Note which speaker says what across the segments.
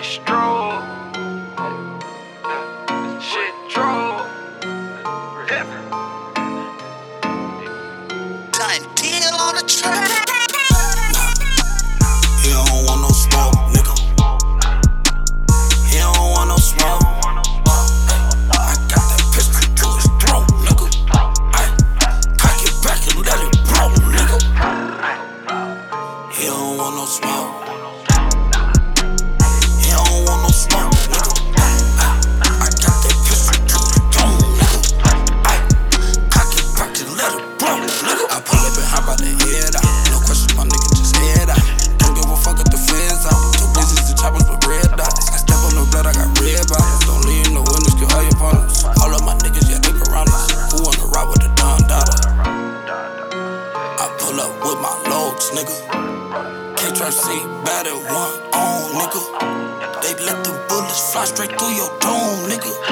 Speaker 1: Maestro. Shit drove.
Speaker 2: Done deal on the track.
Speaker 3: Nigga. Can't try to see at one on, nigga. They let the bullets fly straight through your dome, nigga.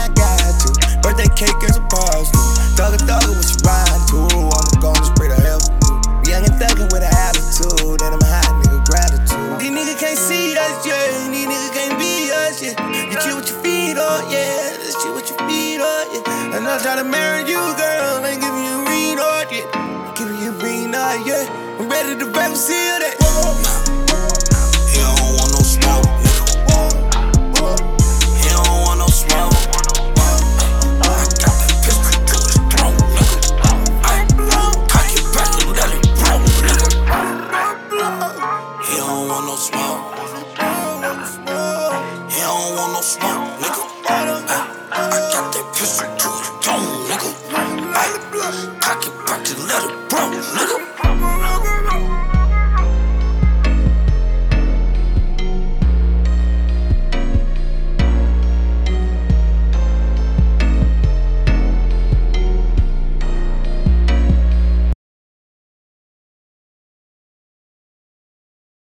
Speaker 3: I got
Speaker 4: you. Birthday cake and surprise too. Thugger thugger what you ride to. I'm gonna spray the hell too. Young and thuggin' with an attitude. And I'm high nigga gratitude. These niggas can't see us, yeah. These niggas can't be us, yeah. You cheat what you feed on, yeah. Let's cheat what you feed on, yeah. And I'm tryna marry you, girl. Ain't giving you a ring on, yeah. Giving you a ring on, yeah. I'm ready to back seal that.
Speaker 3: He smoke. He don't want no smoke, nigga. I, got that pistol to the dome, nigga. Ay, cocky pocket, let it bro, nigga.